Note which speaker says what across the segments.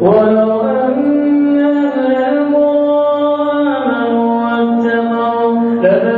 Speaker 1: ولو أن الأمر آمنوا واتقوا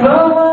Speaker 1: Go